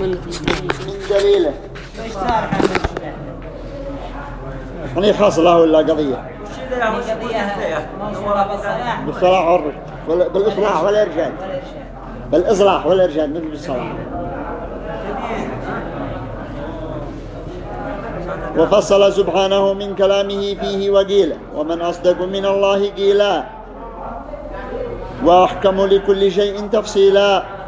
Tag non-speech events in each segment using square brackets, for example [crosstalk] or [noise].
من دليله يعني خاص له ولا قضية. بالصلاح والرشد بالإصلاح والإرشاد. بالإصلاح والإرشاد مثل بالصلاح وفصل سبحانه من كلامه فيه وقيل ومن أصدق من الله قيلا. وأحكم لكل شيء تفصيلا.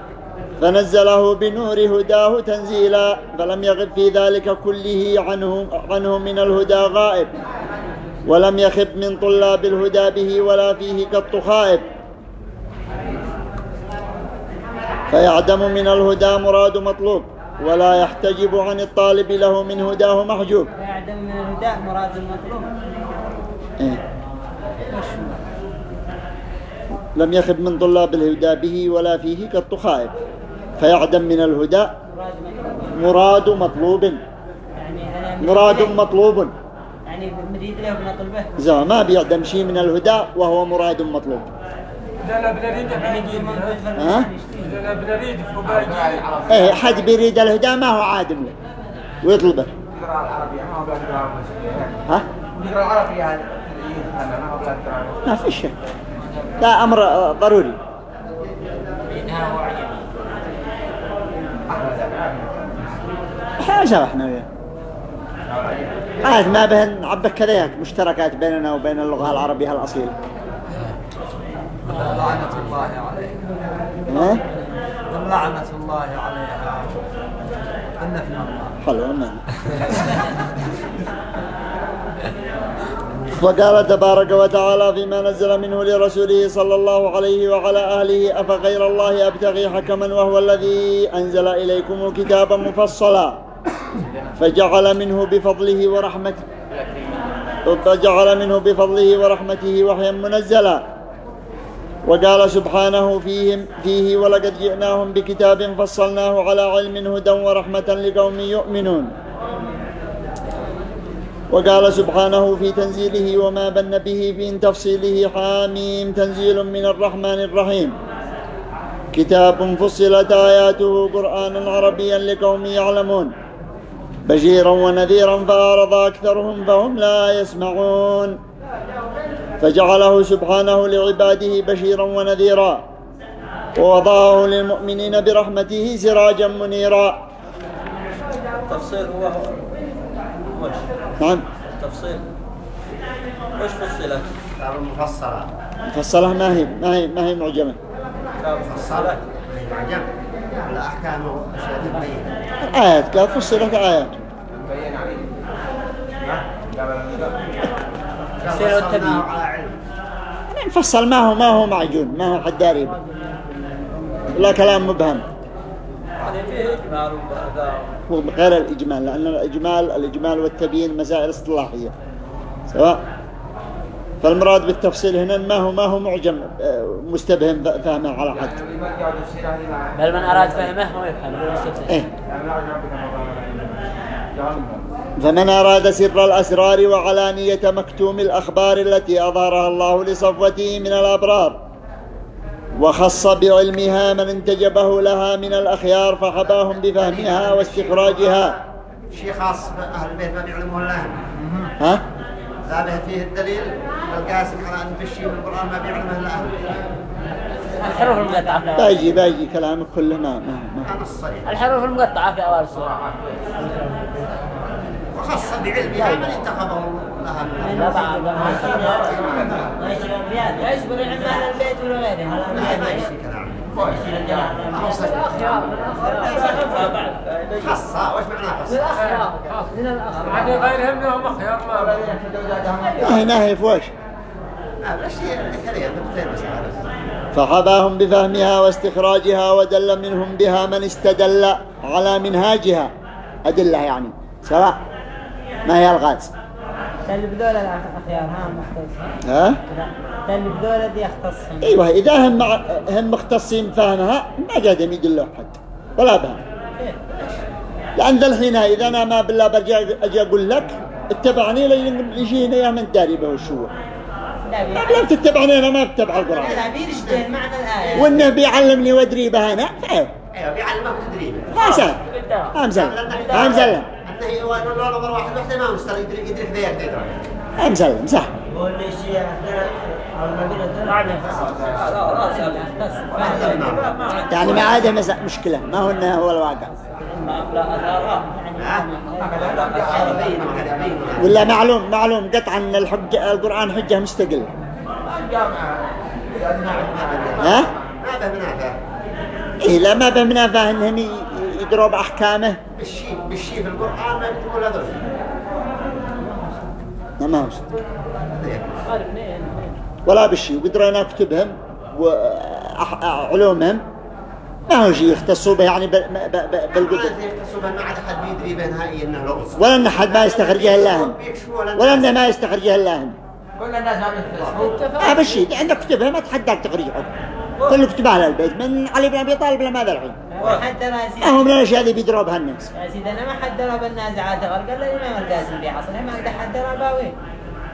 فنزله بنور هداه تنزيلا فلم يغب في ذلك كله عنه, عنه من الهدى غائب. ولم يخب من طلاب الهدى به ولا فيه قط خائب فيعدم من الهدى مراد مطلوب ولا يحتجب عن الطالب له من هداه محجوب. فيعدم من الهدى مراد مطلوب. إيه؟ لم يخب من طلاب الهدى به ولا فيه قط خائب فيعدم من الهدى مراد مطلوب. يعني مراد مطلوب. يعني مريد له بنطلبه زي ما بيعدم شيء من الهدى وهو مراد مطلوب. ها؟ إيه حد بيريد الهدى ما هو عادم له. ويطلبه. ها؟ ما في شيء لا أمر آه، ضروري إحنا. وياه عاد ما بهن عبك كذا مشتركات بيننا وبين اللغة العربية الأصيلة لعنة الله عليها. ها؟ لعنة الله عليها. حلو أمان وقال تبارك وتعالى فيما نزل منه لرسوله صلى الله عليه وعلى أهله أفغير الله أبتغي حكما وهو الذي أنزل إليكم الكتاب مفصلا. فجعل منه بفضله ورحمته. فجعل منه بفضله ورحمته وحيا منزلا. وقال سبحانه فيهم فيه ولقد جئناهم بكتاب فصلناه على علم هدى ورحمة لقوم يؤمنون. وقال سبحانه في تنزيله وما بن به في تفصيله حاميم تنزيل من الرحمن الرحيم. كتاب فصلت آياته قرآنا عربيا لقوم يعلمون. بشيرا ونذيرا فأعرض أكثرهم فهم لا يسمعون. فجعله سبحانه لعباده بشيرا ونذيرا. ووضعه للمؤمنين برحمته سراجا منيرا. تفصيل هو وش نعم. تفصيل. وش فصلت؟ كتاب مفصلة فصلها ما هي ما هي ما هي معجمة. كتاب فصلت. على أحكام وأشياء مبينة. آيات قال فصلت آيات. مبين عليه. على علم. يعني مفصل ما هو ما هو معجون ما هو حداري. به. لا كلام مبهم. غير الإجمال لأن الإجمال الإجمال والتبيين مسائل اصطلاحية سواء فالمراد بالتفصيل هنا ما هو ما هو معجم آه، مستبهم فهمه على حد. بل من أراد فهمه هو يفهم إيه. فمن أراد سر الأسرار وعلانية مكتوم الأخبار التي أظهرها الله لصفوته من الأبرار وخص بعلمها من انتجبه لها من الأخيار فحباهم بفهمها واستخراجها. شيء خاص بأهل البيت ما بيعلموه الله. ها؟ لا به فيه الدليل. القاسم على أن في الشيء من القرآن ما بيعلمه إلا الحروف المقطعة في باجي باجي كلامك كله ما ما, ما. هذا الحروف المقطعة في أول السورة وخص بعلمها من اتخذه لها من لا بعض يشبه العلم أهل البيت ولا غيره لا ما يشي كلام خاصة وش معناه خاصة؟ عاد غيرهم لهم اخيار ما ناهي مسائل فحباهم بفهمها واستخراجها ودل منهم بها من استدل على منهاجها. أدلة يعني. سواء ما هي الغاز؟ اللي بذول الأخيار ها مختص. ها؟ اللي بذول دي يختصهم أيوه إذا هم هم مختصين بفهمها ما قادم يدلوا حد ولا بهم. ذا الحين إذا أنا ما بالله برجع أجي أقول لك اتبعني لين يجينا يا من داري به وشو بي- لم تتبعني أنا ما بتبع القرآن. لا بيرشدين معنى الآية. والنبي يعلمني وأدري به أنا. فاهم أيوه بيعلمك تدريب ما سهل ما مسلم ما مسلم النهي هو انه لو نظر واحد وحده ما مستر يدرك يدرك ذا يدرك ما مسلم صح ما عندي يعني ما عاد مس- مشكلة. ما هو إنه هو الواقع. ولا معلوم معلوم قطعا ان الحجة القرآن حجة مستقلة ها؟ ما فهمناها إيه لا ما بمنافاه انهم ي- يدروا بأحكامه. بالشيء بالشيء في القرآن ما يكتبوا هذول ما ما هو صدق. ولا بالشيء وقدرنا نكتبهم وعلومهم ما هو شيء يختصوا به؟ يعني بالقدر يختصوا به؟ ما عاد أحد بيدري به نهائيا إنه لغز ولا ان احد ما يستخرجها إلا هم. ولا انه ما يستخرجها إلا هم كل الناس ما بالشيء عندك كتبها ما تحداك تخرجها كل كتبها على البيت. من علي بن أبي طالب لماذا الحين حتى ما هو من الأشياء اللي بيدروا بها الناس يا سيدي أنا ما حد درى بالنازعات غير. قال لي الامام القاسم في عصره ما قد حد درى باوي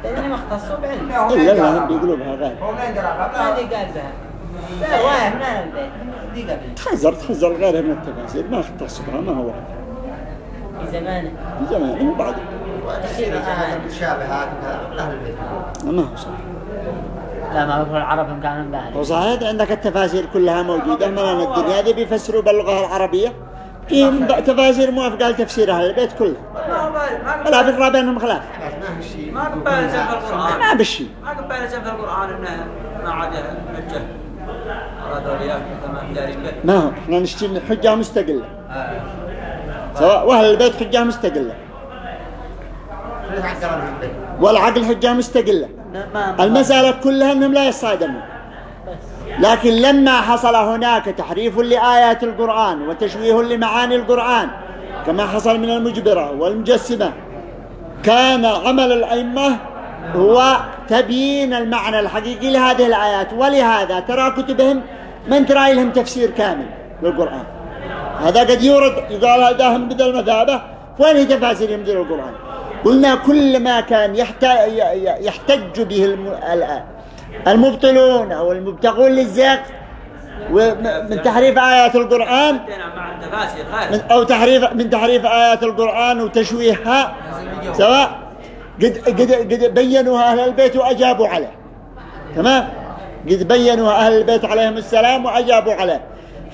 لانهم اختصوا بعلم إلا انهم بيقولوا بها غير ما دي قال بها لا قبل تحذر تحذر غيرها من التفاسير ما اختص بها ما هو في زمانه في زمانه وبعد المتشابهات من أهل البيت ما هو صح لا ما هو العرب كانوا باهي وصحيح عندك التفاسير كلها موجودة من الدنيا هذه بيفسروا باللغة العربية في تفاسير موافقة لتفسير أهل البيت كله ولا بيقرأ بينهم خلاف ما الشيء ما القرآن ما بالشي ما انه ما عاد حجه ما هو إحنا نشتري حجة مستقلة. سواء وأهل البيت حجة مستقلة. والعقل حجة مستقلة. المسألة كلها أنهم لا يصادمون. لكن لما حصل هناك تحريف لآيات القرآن وتشويه لمعاني القرآن كما حصل من المجبرة والمجسمة كان عمل الأئمة هو تبيين المعنى الحقيقي لهذه الآيات. ولهذا ترى كتبهم من ترى لهم تفسير كامل للقرآن هذا قد يورد يقال هذا هم بدل المثابة وين هي تفاسير يمدل القرآن؟ قلنا كل ما كان يحتج به الم- ال- المبطلون أو المبتغون للزيغ ومن تحريف آيات القرآن من أو تحريف من تحريف آيات القرآن وتشويهها سواء قد قد قد بينوها أهل البيت وأجابوا عليه. تمام؟ قد بينوها أهل البيت عليهم السلام وأجابوا عليه.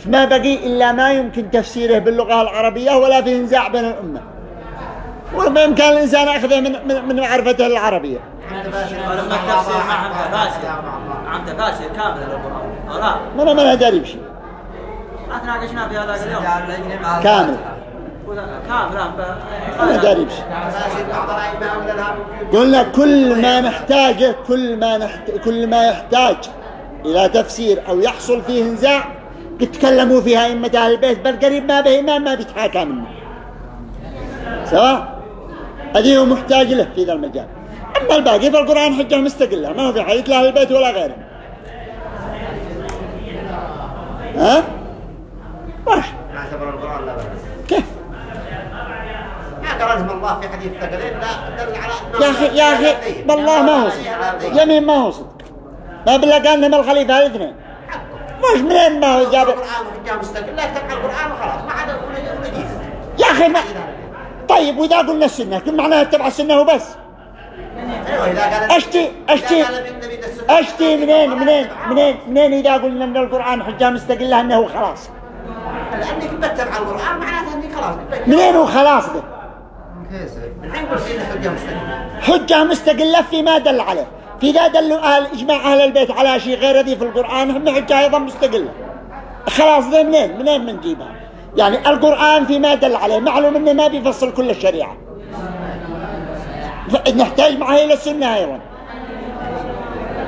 فما بقي إلا ما يمكن تفسيره باللغة العربية ولا في نزاع بين الأمة. وبإمكان الإنسان أخذه من من, من معرفته العربية. ولما التفسير ما عن تفاسير عن تفاسير كاملة للقرآن ولا ما أنا ما أدري بشيء ما تناقشنا في هذا اليوم كامل. ما ولا لا قلنا كل ما نحتاجه كل ما نحت... كل ما يحتاج إلى تفسير أو يحصل فيه نزاع يتكلموا فيها أئمة أهل البيت بل قريب ما به إمام ما بيتحاكى منه. سواء هذه هو محتاج له في ذا المجال. أما الباقي في القرآن حجة مستقلة ما هو في حديث لأهل البيت ولا غيره. ها؟ واش ما اعتبر القرآن لا بأس. كيف؟ الله في حديث ثقلين لا دل على يا أخي يا أخي بالله ما هو صدق. يمين ما هو صدق. ما بالله قال لهم الخليفة الاثنين مش منين ما هو جاب القرآن وحجة مستقلة تبع القرآن وخلاص ما عاد ونجيز يا أخي ما طيب وإذا قلنا السنة كل معناها اتبع السنة وبس. قال أشتي أشتي ده أشتي منين منين منين منين إذا قلنا أن القرآن حجة مستقلة أنه خلاص. لأنك بتتبع القرآن معناته اني خلاص. منين هو خلاص ده؟ الحين قلت إنه حجة مستقلة. حجة مستقلة فيما دل عليه. في ذا دلوا أهل إجماع أهل البيت على شيء غير ذي في القرآن هم حجة أيضا مستقلة خلاص ذي منين؟ منين بنجيبها يعني القرآن فيما دل عليه معلوم إنه ما بيفصل كل الشريعة. نحتاج معه إلى السنة أيضا.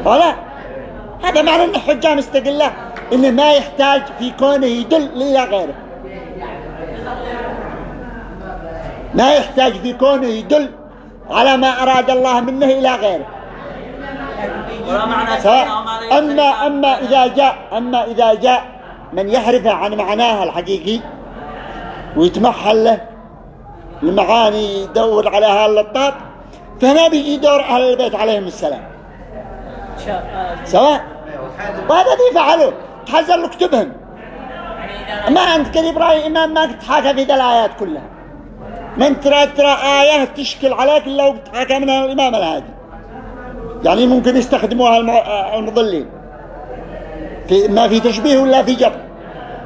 ولا؟ هذا معنى أنه حجة مستقلة إنه ما يحتاج في كونه يدل إلى غيره. ما يحتاج في كونه يدل على ما أراد الله منه إلى غيره. ولا معنى سواء أما أما إذا جاء أما إذا جاء من يحرف عن معناها الحقيقي ويتمحل له المعاني يدور عليها اللطاب فهنا بيجي دور أهل البيت عليهم السلام. سواء؟ وهذا ذي فعلوا؟ تحذر له كتبهم ما عندك قريب رأي إمام ما تحاكى في الآيات كلها. من ترى ترى آية تشكل عليك إلا وبتحاكى منها الإمام الهادي. يعني ممكن يستخدموها الم- المضلين في ما في تشبيه ولا في جبر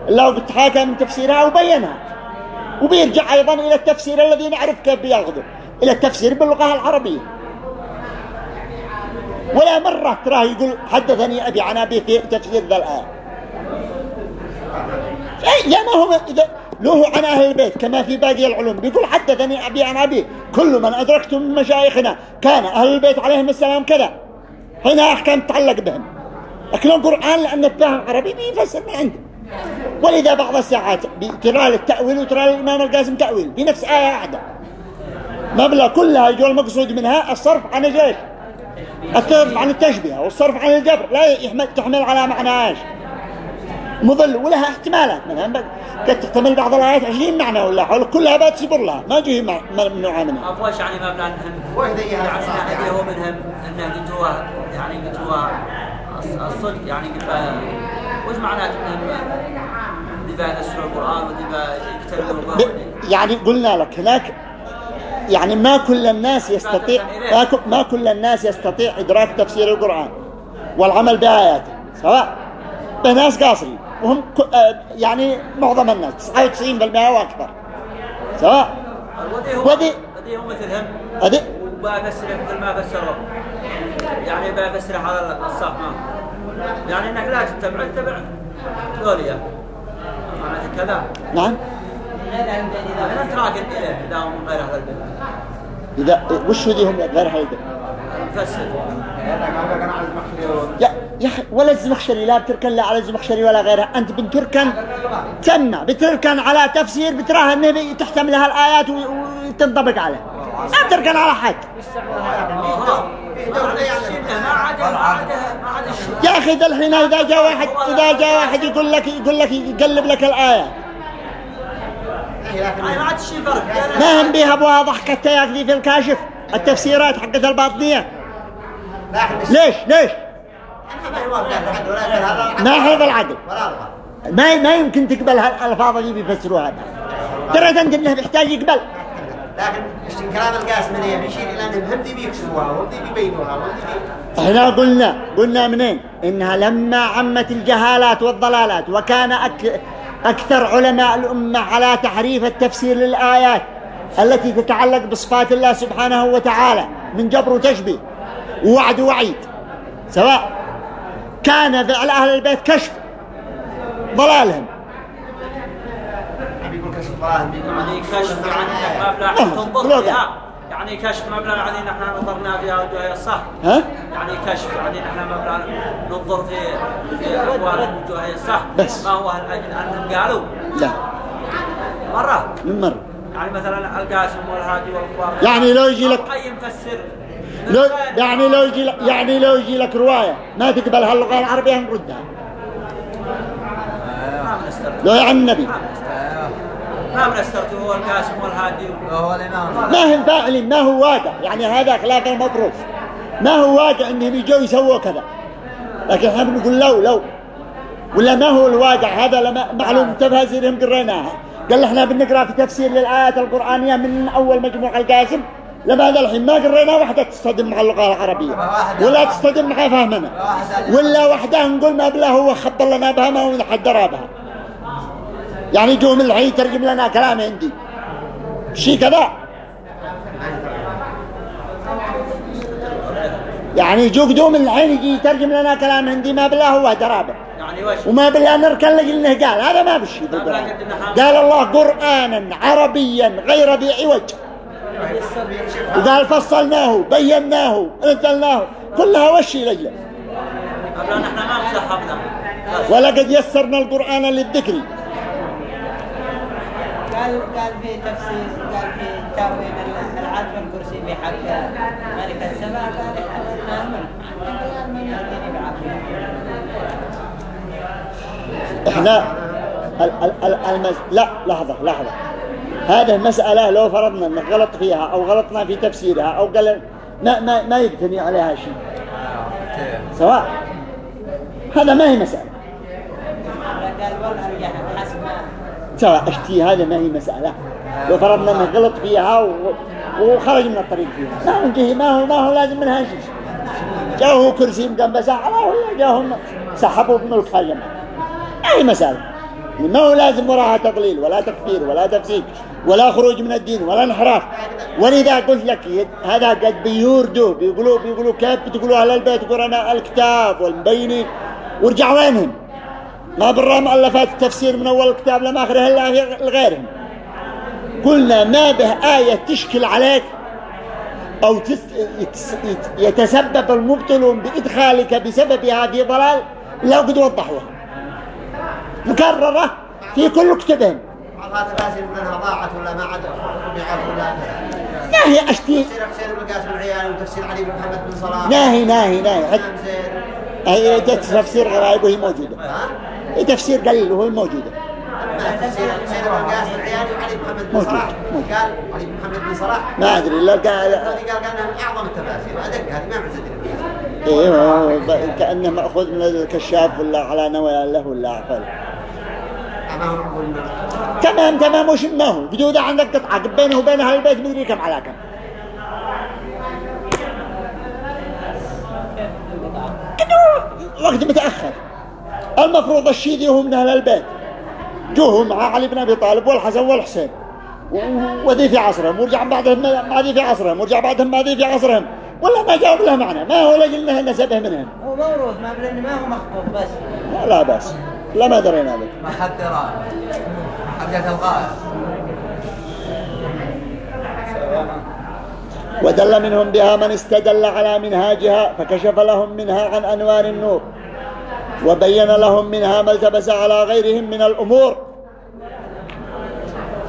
إلا وبتحاكى من تفسيرها وبينها وبيرجع أيضا إلى التفسير الذي نعرف كيف بياخذه. إلى التفسير باللغة العربية. ولا مرة تراه يقول حدثني أبي عن أبي في تفسير ذا الآية. إيه، يا ما هو له عن أهل البيت كما في باقي العلوم. بيقول حدثني أبي عن أبي. كل من أدركته من مشايخنا كان أهل البيت عليهم السلام كذا. هنا أحكام تتعلق بهم. لكن القرآن لأن الفهم عربي بيفسر من عنده. ولذا بعض الساعات ترى للتأويل وترى للإمام القاسم تأويل في نفس آية واحدة. مبلغ كلها يجوا المقصود منها الصرف عن إيش الصرف عن التشبيه والصرف عن الجبر. لا يحمل تحمل على معنى إيش؟ مضل ولها احتمالات. منها قد تحتمل بعض الآيات 20 معنى ولا حول كلها بتصبر لها. ما جه مع- ممنوعة منها. أبوش يعني ما ذي يعني هو منهم انه قلتوها يعني الص- الصدق يعني قلت وش معناته يفسروا القرآن وذي يكتبوا ب- به يعني قلنا لك هناك يعني ما كل الناس يستطيع ما كل الناس يستطيع إدراك تفسير القرآن والعمل بآياته سواء. بناس قاصرين. وهم ك- آه، يعني معظم الناس. 99% وأكثر سواء. وذي- وذي هو مثلهم هذه وبفسره مثل ما فسروا يعني بفسره على الصح ما. يعني إنك لا تتبع تتبع. ذوليا معناته كذا. نعم. يعني أنت راكن اليه إذا هم غير أهل البيت. إذا وش ذي هم غير هيدا فسر. يا يا أخي ولا الزمخشري لا بتركن لا على الزمخشري ولا غيرها أنت بتركن تمنع بتركن على تفسير بتراها النبي تحتملها الآيات و- وتنطبق عليه ما بتركن على حد. يا أخي ذا الحين إذا جاء واحد إذا جاء واحد يقول لك يقول لك يقلب لك الآية. ما هم بيها أبوها ضحكة تياك ذي في الكاشف التفسيرات حقت الباطنية. ليش؟ ليش؟ ما حيث العقل ما ما يمكن تقبل هالألفاظ اللي بيفسروها هذا. ترى أنت إنه بيحتاج يقبل. لكن مش كلام القاسم هنا بيشير إلى انهم هم دي بيكشفوها وهم دي بيبينوها وهم دي إحنا قلنا قلنا منين؟ إنها لما عمت الجهالات والضلالات وكان أك أكثر علماء الأمة على تحريف التفسير للآيات التي تتعلق بصفات الله سبحانه وتعالى من جبر وتشبيه ووعد ووعيد سواء كان فعل أهل البيت كشف. ضلالهم. يعني كشف يعني. فيها يعني نحن نظرنا فيها وجوهها الصح ها؟ يعني كشف يعني نحن ما بلا ننظر في في اقوال وجوهها الصح بس. ما هو الاجل انهم قالوا؟ لا. مرة. من مرة. يعني مثلا القاسم والهادي والكبار يعني لو يجي لك أي مفسر لو يعني لو يجي لك يعني لو يجي لك رواية ما تقبل هاللغة العربية نردها لو يعني النبي. ما بنستر هو القاسم والهادي. هو الإمام. ما هم فاعلين ما هو واقع. يعني هذا خلاف المفروض ما هو واقع إنهم يجوا يسووا كذا. لكن إحنا بنقول لو لو. ولا ما هو الواقع؟ هذا لما معلوم. تفاسيرهم قريناها. قال إحنا بنقرأ في تفسير للآيات القرآنية من أول مجموع القاسم. هذا الحين ما قرينا واحدة تصطدم مع اللغة العربية ولا تصطدم مع فهمنا ولا واحدة نقول ما بلا هو خبر لنا بها ما هو نحدرها بها. يعني يجوا من الحين يترجم لنا كلام عندي. شيء كذا. يعني يجوا قدوم الحين يجي يترجم لنا كلام هندي ما بالله هو درابة. يعني وما بالله نركن لك إنه قال. هذا ما بشي. قال الله قرآنا عربيا غير ذي عوج. وقال فصلناه بيناه أنزلناه كلها وشي مزحفنا ولقد يسرنا القرآن للذكر. قال قال في تفسير قال في تاويل العرش والكرسي في حق ملك السماء قال إحنا نامن قال من يهديني بعقله إحنا ال ال ال المس... لا لحظة لحظة. هذه المسألة لو فرضنا إنك غلط فيها أو غلطنا في تفسيرها أو قال ما ما ما يبتني عليها شيء. سواء. هذا ما هي مسألة. ترى اشتي هذا ما هي مسألة. لو فرضنا انه غلط فيها. وخرج من الطريق فيها. ما هو ما هو ما هو لازم منها شيء. جاءه كرسي مقنبس على ولا جاهم. سحبوا بملك هالجماعة ما هي مسألة. ما هو لازم وراها تضليل ولا تكفير ولا تفسيق ولا خروج من الدين ولا انحراف. ولذا قلت لك هذا قد بيوردوا بيقولوا بيقولوا كيف بتقولوا أهل البيت؟ قرنا الكتاب والمبينين ورجع وينهم. ما برا مؤلفات التفسير من أول الكتاب لما آخره إلا لغيرهم قلنا ما به آية تشكل عليك أو تس... يتس... يتسبب المبطلون بإدخالك بسببها في ضلال لا قد وضحوها. مكررة في كل كتبهم. منها ضاعت ولا ما عاد ولا ناهي أشتي تفسير حسين بن قاسم العيال وتفسير علي بن محمد بن صلاح. ناهي ناهي ناهي هي تفسير غرائب وهي موجودة؟ هي تفسير قليل وهي موجودة. تفسير حسين بن قاسم العيالي وعلي بن محمد بن. صلاح. قال علي بن محمد بن صلاح. ما أدري إلا قال قال قال من أعظم التفاسير. أدق هذه ما عزت إيه ب- كأنه مأخوذ من الكشاف ولا على نوايا له ولا عقل ما هو نقول إنه- تمام تمام وش ما هو؟ جدودة عندك قطعة بينه وبين أهل البيت مدري كم على كم. كده وقت متأخر. المفروض الشيذي هو من أهل البيت. جوه مع علي بن أبي طالب والحسن والحسين. وذي في عصرهم ورجع بعدهم ما ذي في عصرهم ورجع بعدهم ما ذي في عصرهم. ولا ما جاوب له معنى. ما هو لجل نسبه منهم. هو موروث ما بلن ما هو مخطوط بس. لا بأس لا ما درينا بك ما حد درى. حقة الغاية ودل منهم بها من استدل على منهاجها فكشف لهم منها عن أنوار النور وبين لهم منها ما التبس على غيرهم من الأمور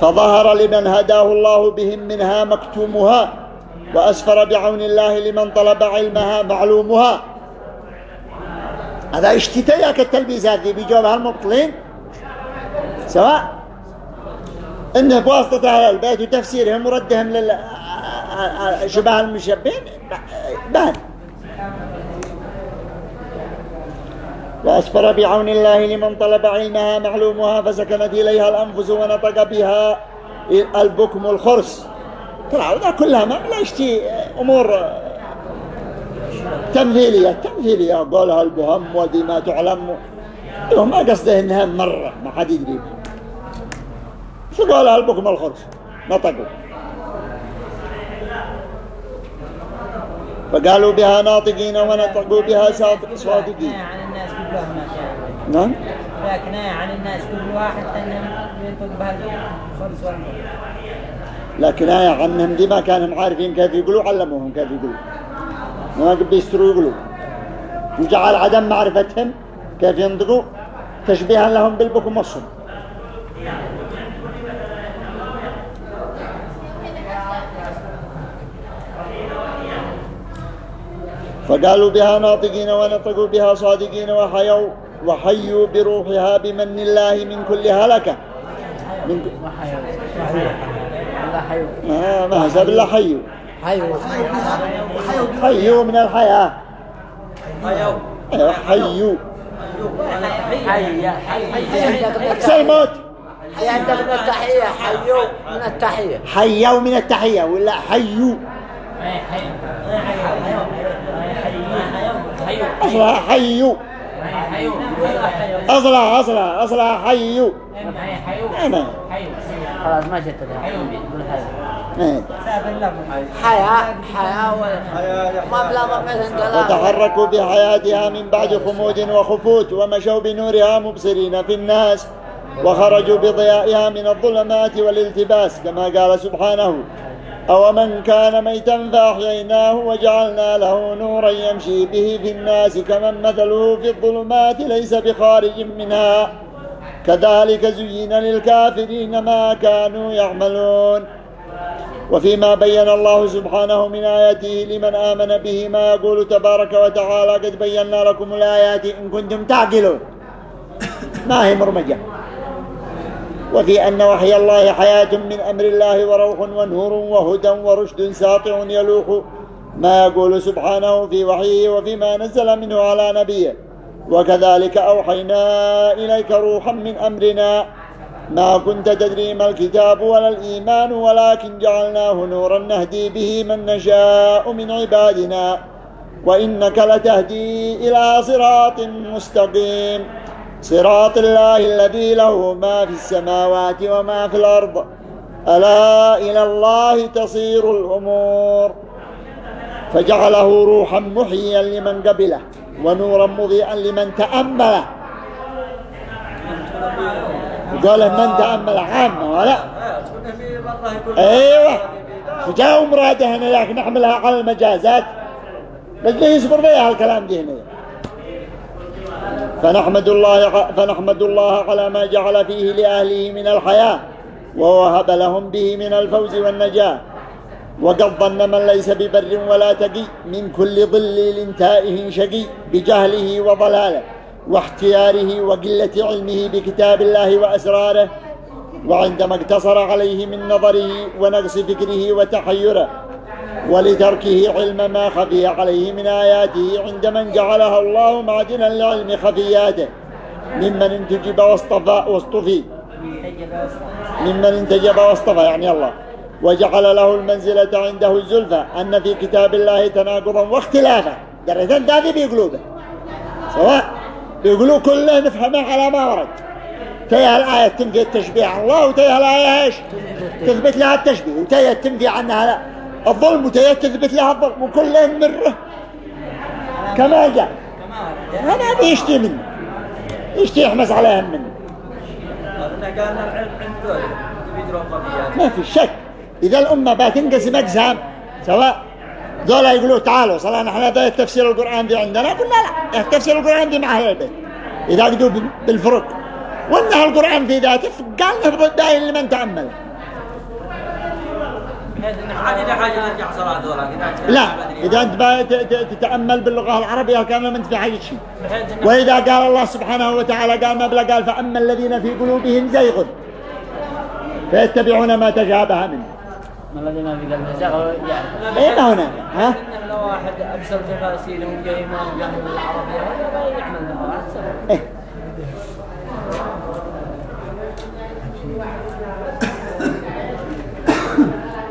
فظهر لمن هداه الله بهم منها مكتومها وأسفر بعون الله لمن طلب علمها معلومها. هذا اشتتيك التلبيسات ذي بيجوبها المبطلين سواء؟ إنه بواسطة أهل البيت وتفسيرهم وردهم لل شبه المشبين بان وأسفر بعون الله لمن طلب علمها معلومها فسكنت إليها الأنفس ونطق بها البكم الخرس. ترى هذا كلها ما لا أمور تمثيلية تمثيلية قولها البهم ودي ما تعلم؟ ما قصده إنها مرة ما حد يدري. فقولها البكم الخرس نطقوا فقالوا بها ناطقين ونطقوا بها صاد- صادقين. كان نعم؟ كناية عن الناس كل واحد ينطق بهالخرس والمر لكن آية عنهم دي ما كانوا عارفين كيف يقولوا علموهم كيف يقولوا. ما قد بيستروا يقولوا وجعل عدم معرفتهم كيف ينطقوا تشبيها لهم بالبكم والصم فقالوا بها ناطقين ونطقوا بها صادقين وحيوا وحيوا بروحها بمن الله من كل هلكة. من ك... الله حيو ما ما حسب الله حيوا. حيو. حيوا من الحياة. حي حي عندك سلموت حي من التحية. حيو من التحية. حيوا من التحية ولا حيوا أصلها حيوا أصلها أصلها أصلها حيوا أنا. خلاص ما جت الحيو إيه. حياة حياة ما بلا وتحركوا بحياتها من بعد خمود وخفوت ومشوا بنورها مبصرين في الناس وخرجوا بضيائها من الظلمات والالتباس كما قال سبحانه. أو من كان ميتا فأحييناه وجعلنا له نورا يمشي به في الناس كمن مثله في الظلمات ليس بخارج منها كذلك زين للكافرين ما كانوا يعملون وفيما بين الله سبحانه من آياته لمن آمن به ما يقول تبارك وتعالى قد بينا لكم الآيات إن كنتم تعقلون [coughs] ما هي مرمجة؟ وفي أن وحي الله حياة من أمر الله وروح ونور وهدى ورشد ساطع يلوح ما يقول سبحانه في وحيه وفيما نزل منه على نبيه. وكذلك أوحينا إليك روحا من أمرنا. ما كنت تدري ما الكتاب ولا الإيمان ولكن جعلناه نورا نهدي به من نشاء من عبادنا. وإنك لتهدي إلى صراط مستقيم. صراط الله الذي له ما في السماوات وما في الأرض. ألا إلى الله تصير الأمور. فجعله روحا محيا لمن قبله ونورا مضيئا لمن تأمله قال من تأمل عامة ولا؟ أيوه. فجاءوا مراده هنا لكن نحملها على المجازات. بس يصبر بها الكلام دي هنا فنحمد الله فنحمد الله على ما جعل فيه لأهله من الحياة ووهب لهم به من الفوز والنجاة. وقد ظن من ليس ببر ولا تقي من كل ظل تائه شقي بجهله وضلاله واختياره وقلة علمه بكتاب الله وأسراره. وعندما اقتصر عليه من نظره ونقص فكره وتحيره ولتركه علم ما خفي عليه من آياته عند من جعلها الله معدنا لعلم خفياته. ممن انتجب واصطفى واصطفي. ممن انتجب واصطفى يعني الله. وجعل له المنزلة عنده الزلفى. أن في كتاب الله تناقضا واختلافا. درجتان دافي بيقلوبه سواء بيقولوا كله نفهمه على ما ورد. تيها الآية تنفي التشبيه عن الله وتيها الآية إيش؟ تثبت لها التشبيه وتيها تنفي عنها لا. الظلم تثبت لها الظلم وكله مرة. كما جاء. هذا بيشتي منه يشتي يحمس عليهم منه ما في شك. إذا الأمة بتنقسم أقسام سواء ذولا يقولوا تعالوا صلاة نحن ده تفسير القرآن دي عندنا. قلنا لا تفسير القرآن دي مع أهل البيت. إذا قدوا بالفرق. وانه القرآن في ذاته قال نهبط داين لمن تأمل. لا إذا أنت تتأمل باللغة العربية كان ما أنت في حاجة شيء. وإذا قال الله سبحانه وتعالى قال ما بلا قال فأما الذين في قلوبهم زيغ. فيتبعون ما تشابه منه. الذي ما في قلبه إيه ما هنا؟ ها؟ لو واحد ابصر تفاسير وجاي ما جاهل العربيه ولا يعمل إيه.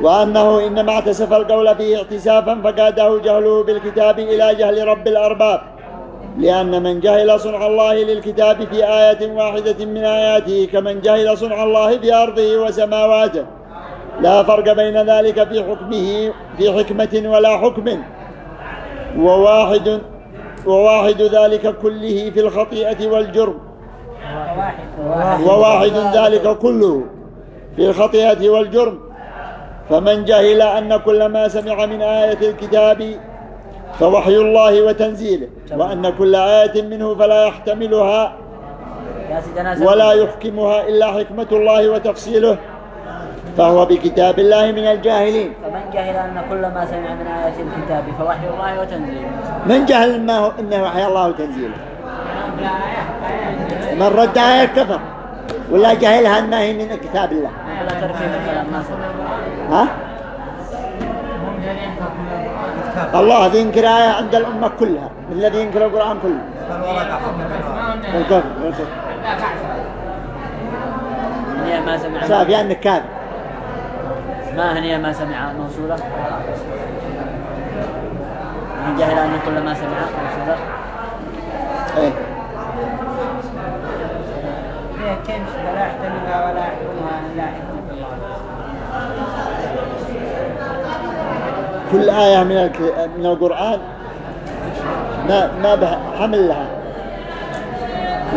وأنه إنما اعتسف القول فيه اعتسافا فقاده جهله بالكتاب إلى جهل رب الأرباب. لأن من جهل صنع الله للكتاب في آية واحدة من آياته كمن جهل صنع الله في أرضه وسماواته. لا فرق بين ذلك في حكمه في حكمة ولا حكم. وواحد وواحد ذلك كله في الخطيئة والجرم. وواحد ذلك كله في الخطيئة والجرم. فمن جهل أن كل ما سمع من آية الكتاب فوحي الله وتنزيله وأن كل آية منه فلا يحتملها ولا يحكمها إلا حكمة الله وتفصيله فهو بكتاب الله من الجاهلين. فمن جهل أن كل ما سمع من آيات الكتاب فوحي الله وتنزيله. من جهل إنه, إنه وحي الله وتنزيله؟ من رد آية كفر ولا جهلها أنها هي من كتاب الله. ولا تركيب الكلام ما ها؟ الله ذي ينكر آية عند الأمة كلها من الذي ينكر القرآن كله. الكفر ما سمع شاف يعني كافر ما هي ما سمع موصولة. من جهل أن كل ما سمع موصولة. إيه. فلا ولا الله كل آية من من القرآن ما ما حمل لها.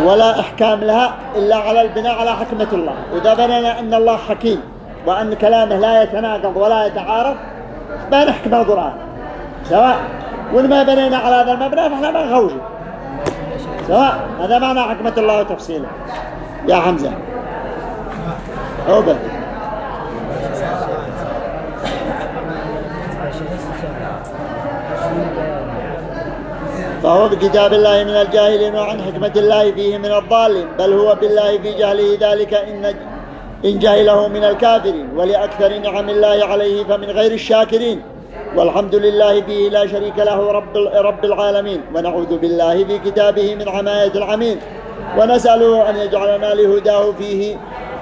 ولا إحكام لها إلا على البناء على حكمة الله. وإذا بنينا أن الله حكيم وأن كلامه لا يتناقض ولا يتعارض ما نحكم القرآن. سواء وإن ما بنينا على هذا المبنى فإحنا ما نخوجه سواء هذا معنى حكمة الله وتفصيله. يا حمزة. عوبة فهو بكتاب الله من الجاهلين وعن حكمة الله فيه من الضالين بل هو بالله في جهله ذلك إن إن جهله من الكافرين ولأكثر نعم الله عليه فمن غير الشاكرين. والحمد لله فيه لا شريك له رب رب العالمين ونعوذ بالله في كتابه من عماية العمين. ونسأله أن يجعلنا لهداه فيه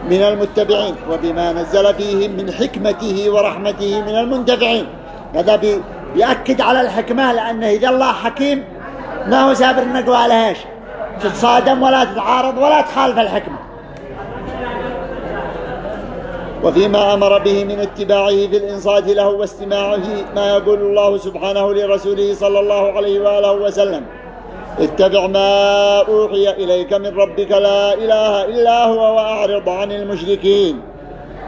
من المتبعين وبما نزل فيهم من حكمته ورحمته من المنتفعين. هذا بي بيأكد على الحكمة لأنه إذا الله حكيم ما هو سابر النقوى عليهاش تتصادم ولا تتعارض ولا تخالف الحكمة. وفيما أمر به من اتباعه في الإنصات له واستماعه ما يقول الله سبحانه لرسوله صلى الله عليه وآله وسلم. اتبع ما أوحي إليك من ربك لا إله إلا هو وأعرض عن المشركين.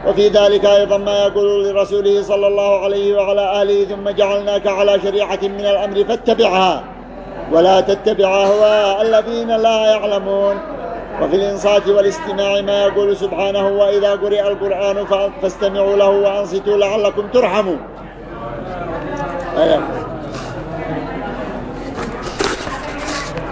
وفي ذلك أيضا ما يقول لرسوله صلى الله عليه وعلى آله ثم جعلناك على شريعة من الأمر فاتبعها ولا تتبع أهواء الذين لا يعلمون. وفي الإنصات والاستماع ما يقول سبحانه وإذا قرئ القرآن فاستمعوا له وأنصتوا لعلكم ترحمون. أيوة.